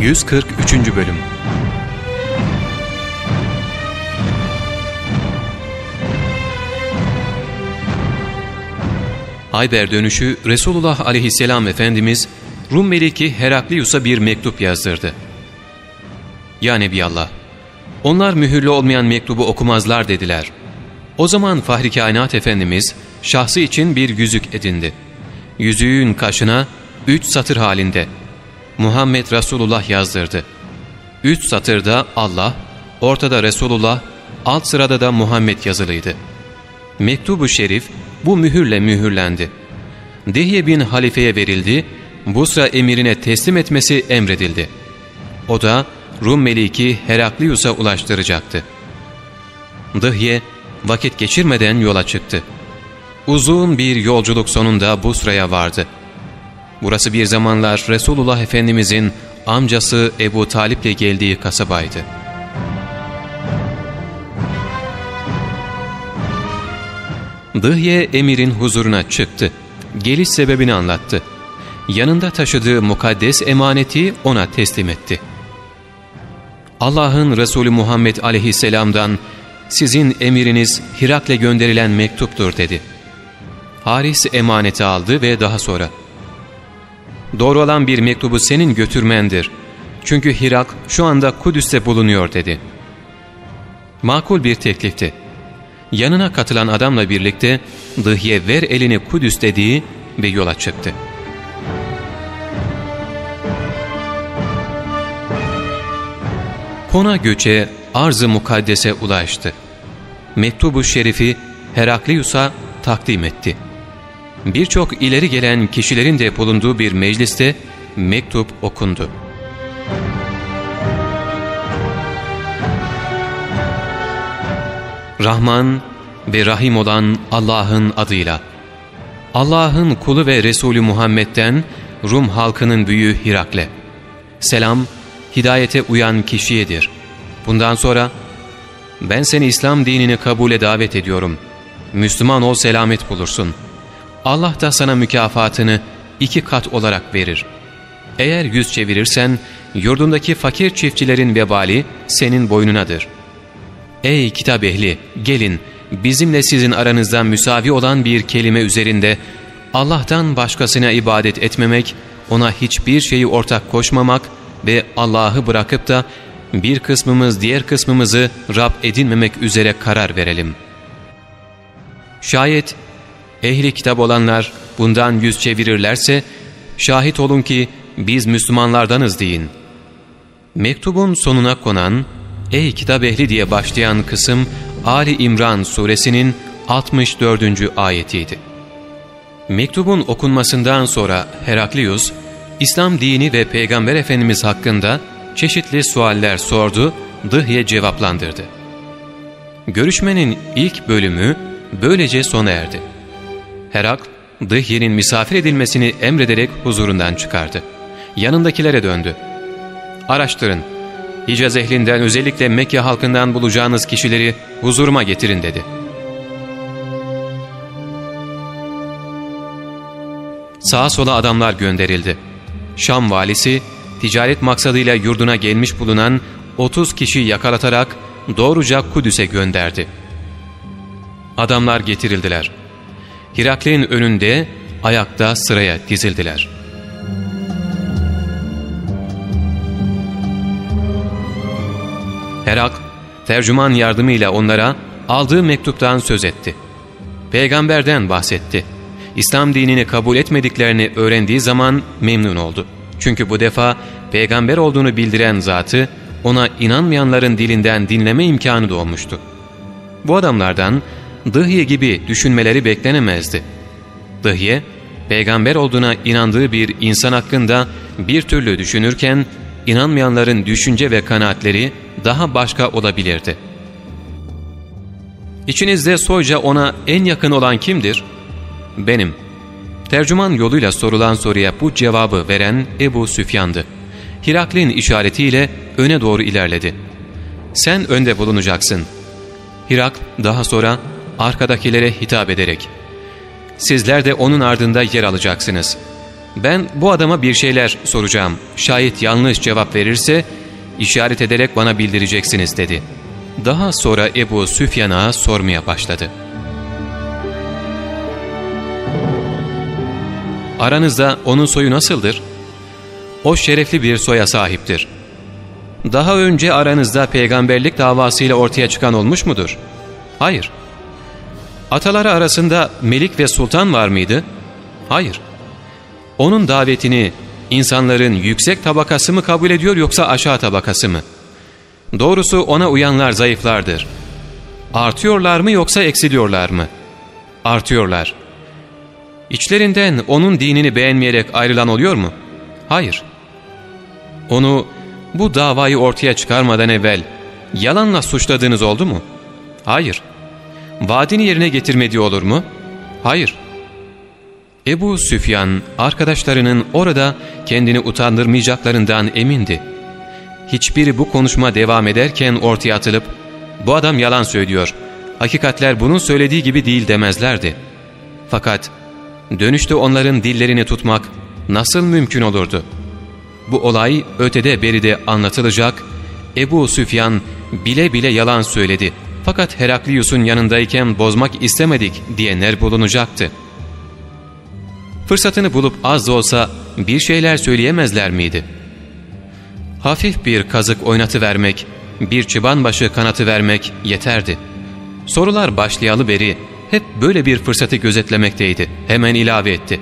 143. Bölüm Hayber dönüşü Resulullah aleyhisselam Efendimiz Rum Meliki Heraklius'a bir mektup yazdırdı. Ya Nebiyallah, onlar mühürlü olmayan mektubu okumazlar dediler. O zaman Fahri Kainat Efendimiz şahsı için bir yüzük edindi. Yüzüğün kaşına üç satır halinde Muhammed Resulullah yazdırdı. Üç satırda Allah, ortada Resulullah, alt sırada da Muhammed yazılıydı. Mektubu şerif bu mühürle mühürlendi. Dihye bin halifeye verildi, Busra emirine teslim etmesi emredildi. O da Rum meliki Heraklius'a ulaştıracaktı. Dıhye vakit geçirmeden yola çıktı. Uzun bir yolculuk sonunda Busra'ya vardı. Burası bir zamanlar Resulullah Efendimizin amcası Ebu Talip'le geldiği kasabaydı. Dıhye emirin huzuruna çıktı. Geliş sebebini anlattı. Yanında taşıdığı mukaddes emaneti ona teslim etti. Allah'ın Resulü Muhammed aleyhisselamdan sizin emiriniz Hirak'le gönderilen mektuptur dedi. Haris emaneti aldı ve daha sonra Doğru olan bir mektubu senin götürmendir. Çünkü Hirak şu anda Kudüs'te bulunuyor dedi. Makul bir teklifti. Yanına katılan adamla birlikte Dıhye ver elini Kudüs dediği ve yola çıktı. Kona göçe arz-ı mukaddese ulaştı. Mektubu şerifi Heraklius'a takdim etti. Birçok ileri gelen kişilerin de bulunduğu bir mecliste mektup okundu. Rahman ve Rahim olan Allah'ın adıyla. Allah'ın kulu ve Resulü Muhammed'den Rum halkının büyüğü Hirakle. Selam, hidayete uyan kişiyedir. Bundan sonra ben seni İslam dinini kabule davet ediyorum. Müslüman ol selamet bulursun. Allah da sana mükafatını iki kat olarak verir. Eğer yüz çevirirsen yurdundaki fakir çiftçilerin vebali senin boynunadır. Ey kitap ehli gelin bizimle sizin aranızdan müsavi olan bir kelime üzerinde Allah'tan başkasına ibadet etmemek, ona hiçbir şeyi ortak koşmamak ve Allah'ı bırakıp da bir kısmımız diğer kısmımızı Rab edinmemek üzere karar verelim. Şayet ehli kitap olanlar bundan yüz çevirirlerse şahit olun ki biz Müslümanlardanız deyin. Mektubun sonuna konan Ey kitap ehli diye başlayan kısım Ali İmran suresinin 64. ayetiydi. Mektubun okunmasından sonra Heraklius, İslam dini ve Peygamber Efendimiz hakkında çeşitli sualler sordu, Dıhye cevaplandırdı. Görüşmenin ilk bölümü böylece sona erdi. Herak, Dıhye'nin misafir edilmesini emrederek huzurundan çıkardı. Yanındakilere döndü. Araştırın, Hicaz ehlinden özellikle Mekke halkından bulacağınız kişileri huzuruma getirin dedi. Sağa sola adamlar gönderildi. Şam valisi ticaret maksadıyla yurduna gelmiş bulunan 30 kişi yakalatarak doğruca Kudüs'e gönderdi. Adamlar getirildiler. Hirakle'nin önünde ayakta sıraya dizildiler. Herak, tercüman yardımıyla onlara aldığı mektuptan söz etti. Peygamberden bahsetti. İslam dinini kabul etmediklerini öğrendiği zaman memnun oldu. Çünkü bu defa peygamber olduğunu bildiren zatı ona inanmayanların dilinden dinleme imkanı doğmuştu. Bu adamlardan Dıhye gibi düşünmeleri beklenemezdi. Dıhye, peygamber olduğuna inandığı bir insan hakkında bir türlü düşünürken inanmayanların düşünce ve kanaatleri daha başka olabilirdi. İçinizde soyca ona en yakın olan kimdir? Benim. Tercüman yoluyla sorulan soruya bu cevabı veren Ebu Süfyan'dı. Hiraklin işaretiyle öne doğru ilerledi. Sen önde bulunacaksın. Hirak daha sonra arkadakilere hitap ederek, Sizler de onun ardında yer alacaksınız. ben bu adama bir şeyler soracağım. Şayet yanlış cevap verirse işaret ederek bana bildireceksiniz dedi. Daha sonra Ebu Süfyan'a sormaya başladı. Aranızda onun soyu nasıldır? O şerefli bir soya sahiptir. Daha önce aranızda peygamberlik davasıyla ortaya çıkan olmuş mudur? Hayır. Ataları arasında melik ve sultan var mıydı? Hayır. Onun davetini insanların yüksek tabakası mı kabul ediyor yoksa aşağı tabakası mı? Doğrusu ona uyanlar zayıflardır. Artıyorlar mı yoksa eksiliyorlar mı? Artıyorlar. İçlerinden onun dinini beğenmeyerek ayrılan oluyor mu? Hayır. Onu bu davayı ortaya çıkarmadan evvel yalanla suçladığınız oldu mu? Hayır. Vaadini yerine getirmediği olur mu? Hayır. Ebu Süfyan arkadaşlarının orada kendini utandırmayacaklarından emindi. Hiçbiri bu konuşma devam ederken ortaya atılıp bu adam yalan söylüyor, hakikatler bunun söylediği gibi değil demezlerdi. Fakat dönüşte onların dillerini tutmak nasıl mümkün olurdu? Bu olay ötede beride anlatılacak, Ebu Süfyan bile bile yalan söyledi fakat Heraklius'un yanındayken bozmak istemedik diyenler bulunacaktı. Fırsatını bulup az da olsa bir şeyler söyleyemezler miydi? Hafif bir kazık oynatı vermek, bir çıban başı kanatı vermek yeterdi. Sorular başlayalı beri hep böyle bir fırsatı gözetlemekteydi. Hemen ilave etti.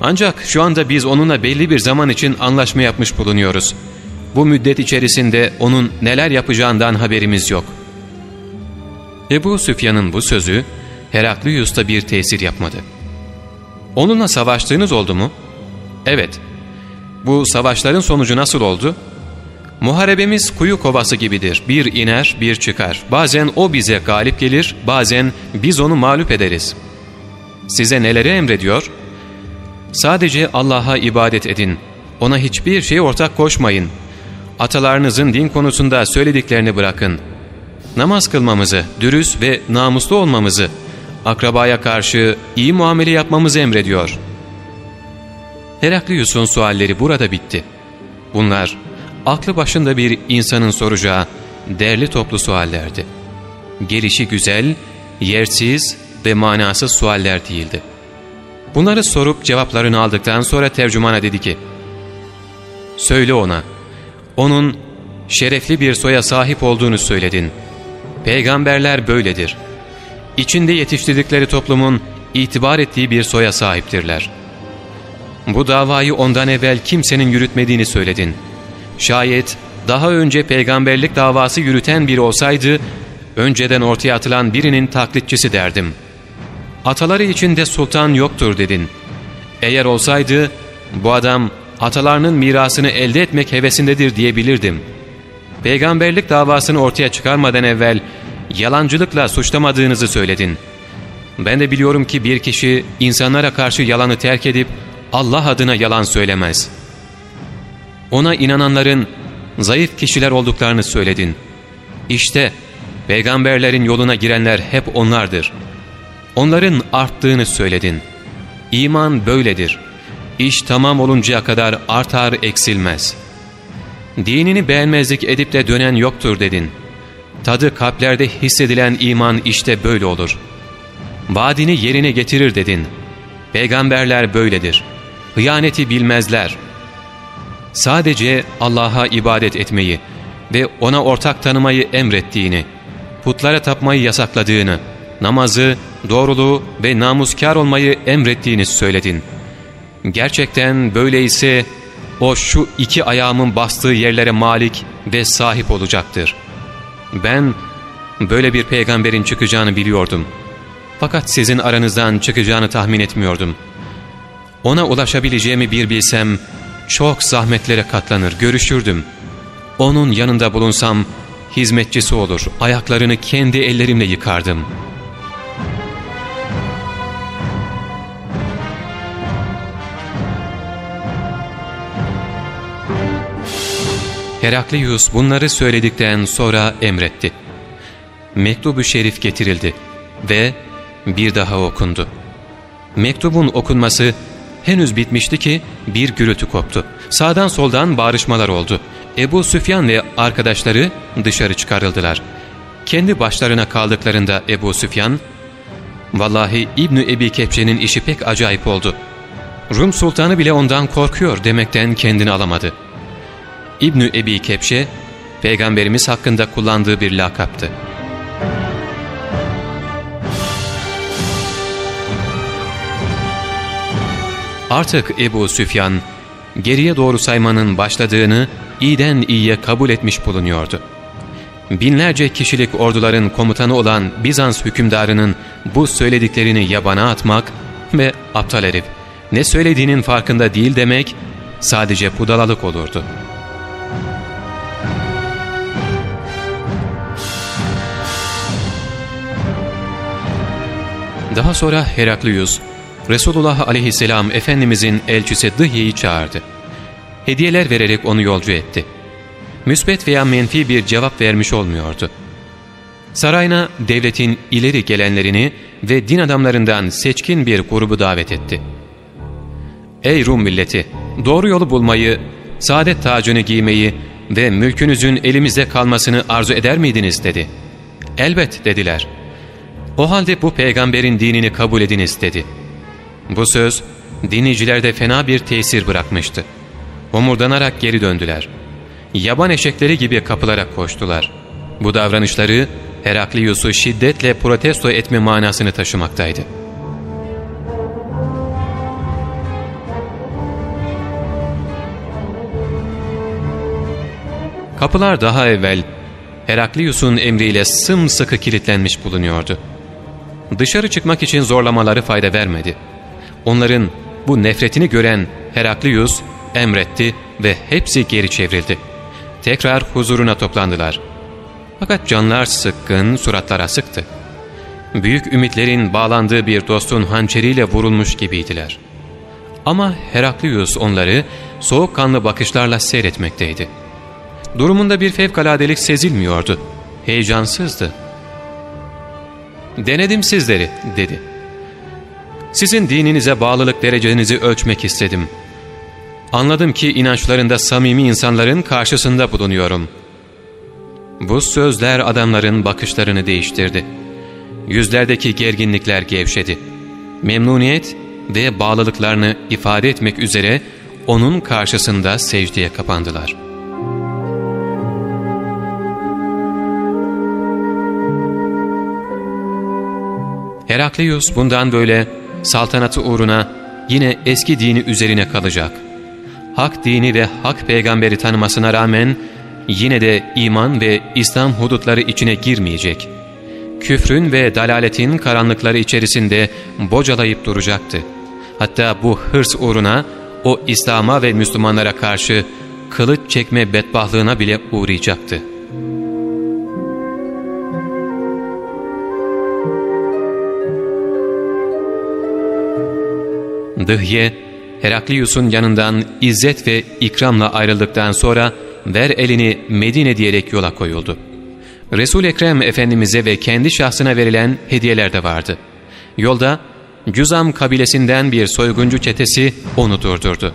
Ancak şu anda biz onunla belli bir zaman için anlaşma yapmış bulunuyoruz. Bu müddet içerisinde onun neler yapacağından haberimiz yok. Ebu Süfyan'ın bu sözü Heraklius'ta bir tesir yapmadı. Onunla savaştığınız oldu mu? Evet. Bu savaşların sonucu nasıl oldu? Muharebemiz kuyu kovası gibidir. Bir iner, bir çıkar. Bazen o bize galip gelir, bazen biz onu mağlup ederiz. Size neleri emrediyor? Sadece Allah'a ibadet edin. Ona hiçbir şey ortak koşmayın. Atalarınızın din konusunda söylediklerini bırakın. Namaz kılmamızı, dürüst ve namuslu olmamızı, akrabaya karşı iyi muamele yapmamızı emrediyor. Heraklius'un sualleri burada bitti. Bunlar aklı başında bir insanın soracağı değerli toplu suallerdi. Gelişi güzel, yersiz ve manasız sualler değildi. Bunları sorup cevaplarını aldıktan sonra tercümana dedi ki, ''Söyle ona, onun şerefli bir soya sahip olduğunu söyledin. Peygamberler böyledir. İçinde yetiştirdikleri toplumun itibar ettiği bir soya sahiptirler. Bu davayı ondan evvel kimsenin yürütmediğini söyledin. Şayet daha önce peygamberlik davası yürüten biri olsaydı, önceden ortaya atılan birinin taklitçisi derdim. Ataları içinde sultan yoktur dedin. Eğer olsaydı, bu adam atalarının mirasını elde etmek hevesindedir diyebilirdim. Peygamberlik davasını ortaya çıkarmadan evvel yalancılıkla suçlamadığınızı söyledin. Ben de biliyorum ki bir kişi insanlara karşı yalanı terk edip Allah adına yalan söylemez. Ona inananların zayıf kişiler olduklarını söyledin. İşte peygamberlerin yoluna girenler hep onlardır. Onların arttığını söyledin. İman böyledir. İş tamam oluncaya kadar artar eksilmez. Dinini beğenmezlik edip de dönen yoktur dedin.'' Tadı kalplerde hissedilen iman işte böyle olur. Vaadini yerine getirir dedin. Peygamberler böyledir. Hıyaneti bilmezler. Sadece Allah'a ibadet etmeyi ve ona ortak tanımayı emrettiğini, putlara tapmayı yasakladığını, namazı, doğruluğu ve namuskar olmayı emrettiğini söyledin. Gerçekten böyleyse o şu iki ayağımın bastığı yerlere malik ve sahip olacaktır.'' Ben böyle bir peygamberin çıkacağını biliyordum. Fakat sizin aranızdan çıkacağını tahmin etmiyordum. Ona ulaşabileceğimi bir bilsem çok zahmetlere katlanır, görüşürdüm. Onun yanında bulunsam hizmetçisi olur, ayaklarını kendi ellerimle yıkardım. Heraklius bunları söyledikten sonra emretti. Mektubu şerif getirildi ve bir daha okundu. Mektubun okunması henüz bitmişti ki bir gürültü koptu. Sağdan soldan bağrışmalar oldu. Ebu Süfyan ve arkadaşları dışarı çıkarıldılar. Kendi başlarına kaldıklarında Ebu Süfyan, ''Vallahi İbni Ebi Kepçe'nin işi pek acayip oldu. Rum sultanı bile ondan korkuyor demekten kendini alamadı.'' İbni Ebi Kepçe, Peygamberimiz hakkında kullandığı bir lakaptı. Artık Ebu Süfyan, geriye doğru saymanın başladığını iyiden iyiye kabul etmiş bulunuyordu. Binlerce kişilik orduların komutanı olan Bizans hükümdarının bu söylediklerini yabana atmak ve aptal herif ne söylediğinin farkında değil demek sadece budalalık olurdu. Daha sonra Heraklius, Resulullah aleyhisselam Efendimizin elçisi Dıhye'yi çağırdı. Hediyeler vererek onu yolcu etti. Müsbet veya menfi bir cevap vermiş olmuyordu. Sarayına devletin ileri gelenlerini ve din adamlarından seçkin bir grubu davet etti. Ey Rum milleti! Doğru yolu bulmayı, saadet tacını giymeyi ve mülkünüzün elimizde kalmasını arzu eder miydiniz dedi. Elbet dediler. O halde bu peygamberin dinini kabul ediniz dedi. Bu söz dinleyicilerde fena bir tesir bırakmıştı. Homurdanarak geri döndüler. Yaban eşekleri gibi kapılara koştular. Bu davranışları Heraklius'u şiddetle protesto etme manasını taşımaktaydı. Kapılar daha evvel Heraklius'un emriyle sımsıkı kilitlenmiş bulunuyordu. Dışarı çıkmak için zorlamaları fayda vermedi. Onların bu nefretini gören Heraklius emretti ve hepsi geri çevrildi. Tekrar huzuruna toplandılar. Fakat canlar sıkkın, suratlara sıktı. Büyük ümitlerin bağlandığı bir dostun hançeriyle vurulmuş gibiydiler. Ama Heraklius onları soğukkanlı bakışlarla seyretmekteydi. Durumunda bir fevkaladelik sezilmiyordu. Heyecansızdı. ''Denedim sizleri'' dedi. ''Sizin dininize bağlılık derecenizi ölçmek istedim. Anladım ki inançlarında samimi insanların karşısında bulunuyorum.'' Bu sözler adamların bakışlarını değiştirdi. Yüzlerdeki gerginlikler gevşedi. Memnuniyet ve bağlılıklarını ifade etmek üzere onun karşısında secdeye kapandılar.'' Herakleios bundan böyle saltanatı uğruna yine eski dini üzerine kalacak. Hak dini ve hak peygamberi tanımasına rağmen yine de iman ve İslam hudutları içine girmeyecek. Küfrün ve dalaletin karanlıkları içerisinde bocalayıp duracaktı. Hatta bu hırs uğruna o İslam'a ve Müslümanlara karşı kılıç çekme bedbahlığına bile uğrayacaktı.'' Dıhye, Heraklius'un yanından izzet ve ikramla ayrıldıktan sonra ver elini Medine diyerek yola koyuldu. Resul Ekrem Efendimiz'e ve kendi şahsına verilen hediyeler de vardı. Yolda Cüzam kabilesinden bir soyguncu çetesi onu durdurdu.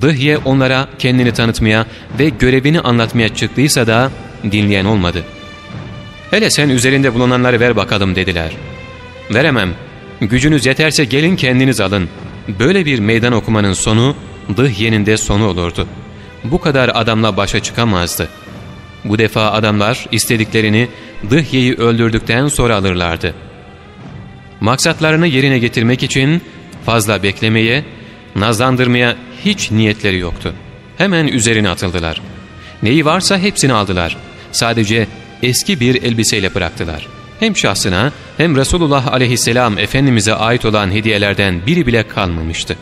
Dıhye onlara kendini tanıtmaya ve görevini anlatmaya çıktıysa da dinleyen olmadı. ''Hele sen üzerinde bulunanları ver bakalım.'' dediler. ''Veremem. Gücünüz yeterse gelin kendiniz alın.'' Böyle bir meydan okumanın sonu Dıhye'nin de sonu olurdu. Bu kadar adamla başa çıkamazdı. Bu defa adamlar istediklerini Dıhye'yi öldürdükten sonra alırlardı. Maksatlarını yerine getirmek için fazla beklemeye, nazlandırmaya hiç niyetleri yoktu. Hemen üzerine atıldılar. Neyi varsa hepsini aldılar. Sadece eski bir elbiseyle bıraktılar.'' Hem şahsına hem Resulullah aleyhisselam Efendimiz'e ait olan hediyelerden biri bile kalmamıştı.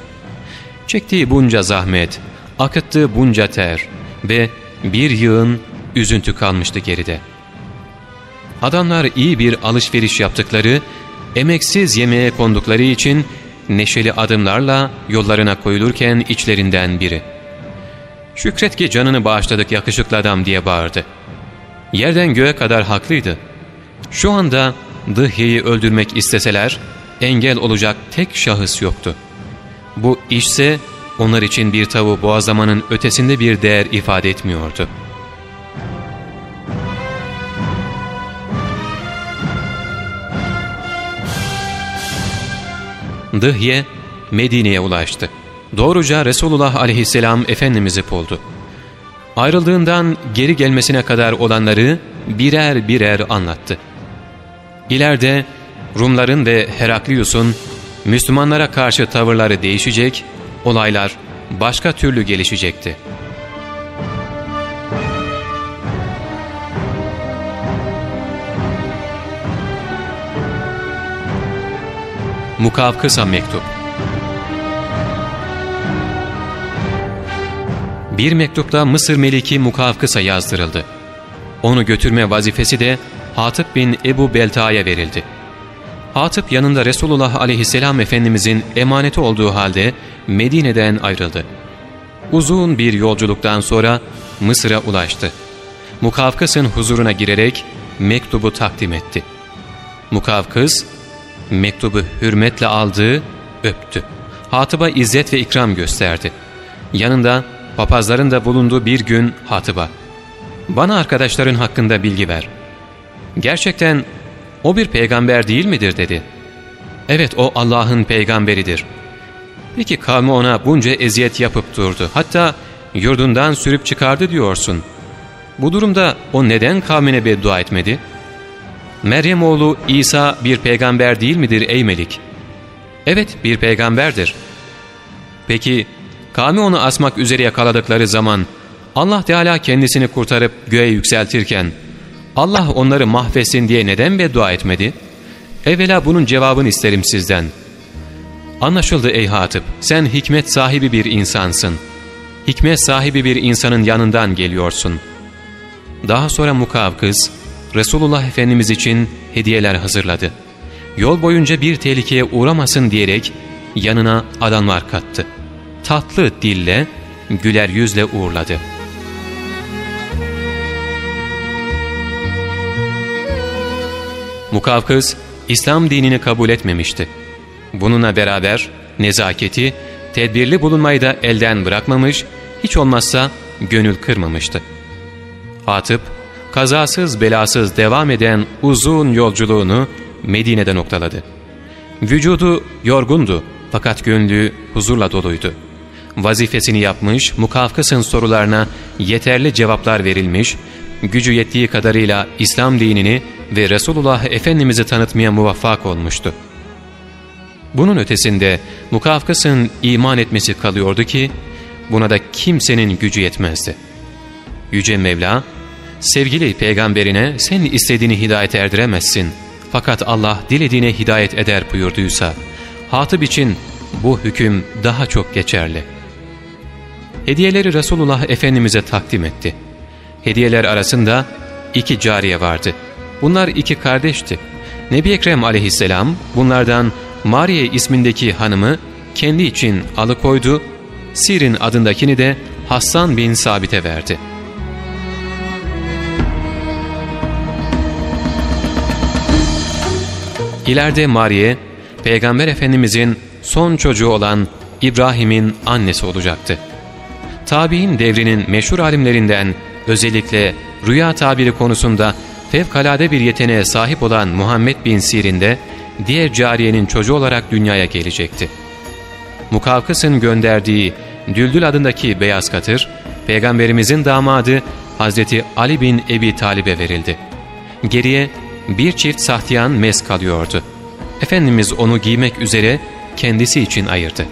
Çektiği bunca zahmet, akıttığı bunca ter ve bir yığın üzüntü kalmıştı geride. Adamlar iyi bir alışveriş yaptıkları, emeksiz yemeğe kondukları için neşeli adımlarla yollarına koyulurken içlerinden biri. ''Şükret ki canını bağışladık yakışıklı adam'' diye bağırdı. Yerden göğe kadar haklıydı. Şu anda Dıhye'yi öldürmek isteseler engel olacak tek şahıs yoktu. Bu işse onlar için bir tavu boğazlamanın ötesinde bir değer ifade etmiyordu. Dıhye Medine'ye ulaştı. Doğruca Resulullah aleyhisselam Efendimiz'i buldu. Ayrıldığından geri gelmesine kadar olanları birer birer anlattı. İleride Rumların ve Heraklius'un Müslümanlara karşı tavırları değişecek, olaylar başka türlü gelişecekti. Mukavkısa Mektup Bir mektupta Mısır Meliki Mukavkıs'a yazdırıldı. Onu götürme vazifesi de Hatip bin Ebu Belta'ya verildi. Hatip yanında Resulullah aleyhisselam Efendimizin emaneti olduğu halde Medine'den ayrıldı. Uzun bir yolculuktan sonra Mısır'a ulaştı. Mukavkıs'ın huzuruna girerek mektubu takdim etti. Mukavkıs, mektubu hürmetle aldı, öptü. Hatıba izzet ve ikram gösterdi. Yanında papazların da bulunduğu bir gün Hatıba, ''Bana arkadaşların hakkında bilgi ver. Gerçekten o bir peygamber değil midir?'' dedi. ''Evet o Allah'ın peygamberidir. Peki kavmi ona bunca eziyet yapıp durdu. Hatta yurdundan sürüp çıkardı diyorsun. Bu durumda o neden kavmine beddua etmedi?'' Meryem oğlu İsa bir peygamber değil midir ey Melik? Evet bir peygamberdir. Peki kavmi onu asmak üzere yakaladıkları zaman Allah Teala kendisini kurtarıp göğe yükseltirken Allah onları mahvetsin diye neden beddua etmedi? Evvela bunun cevabını isterim sizden. Anlaşıldı ey Hatip, sen hikmet sahibi bir insansın. Hikmet sahibi bir insanın yanından geliyorsun. Daha sonra Mukavkız, Resulullah Efendimiz için hediyeler hazırladı. Yol boyunca bir tehlikeye uğramasın diyerek yanına adamlar kattı. Tatlı dille, güler yüzle uğurladı. Mukavkız, İslam dinini kabul etmemişti. Bununla beraber nezaketi, tedbirli bulunmayı da elden bırakmamış, hiç olmazsa gönül kırmamıştı. Hatip, kazasız belasız devam eden uzun yolculuğunu Medine'de noktaladı. Vücudu yorgundu fakat gönlü huzurla doluydu. Vazifesini yapmış, mukavkısın sorularına yeterli cevaplar verilmiş, gücü yettiği kadarıyla İslam dinini ve Resulullah Efendimiz'i tanıtmaya muvaffak olmuştu. Bunun ötesinde mukavkısın iman etmesi kalıyordu ki, buna da kimsenin gücü yetmezdi. Yüce Mevla, Sevgili peygamberine sen istediğini hidayet erdiremezsin. Fakat Allah dilediğine hidayet eder buyurduysa, Hatip için bu hüküm daha çok geçerli. Hediyeleri Resulullah Efendimiz'e takdim etti. Hediyeler arasında iki cariye vardı. Bunlar iki kardeşti. Nebi Ekrem aleyhisselam bunlardan Mariye ismindeki hanımı kendi için alıkoydu, Sirin adındakini de Hassan bin Sabit'e verdi.'' İleride Mariye, Peygamber Efendimizin son çocuğu olan İbrahim'in annesi olacaktı. Tabi'in devrinin meşhur alimlerinden özellikle rüya tabiri konusunda fevkalade bir yeteneğe sahip olan Muhammed bin Sirin de diğer cariyenin çocuğu olarak dünyaya gelecekti. Mukavkıs'ın gönderdiği Düldül adındaki beyaz katır, Peygamberimizin damadı Hazreti Ali bin Ebi Talib'e verildi. Geriye bir çift sahtiyan mes kalıyordu. Efendimiz onu giymek üzere kendisi için ayırdı.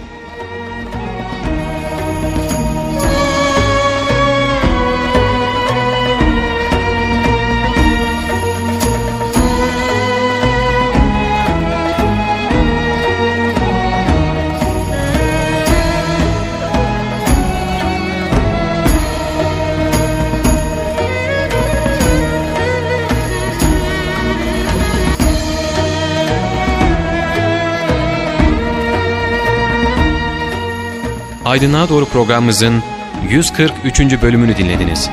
Aydınlığa Doğru programımızın 143. bölümünü dinlediniz.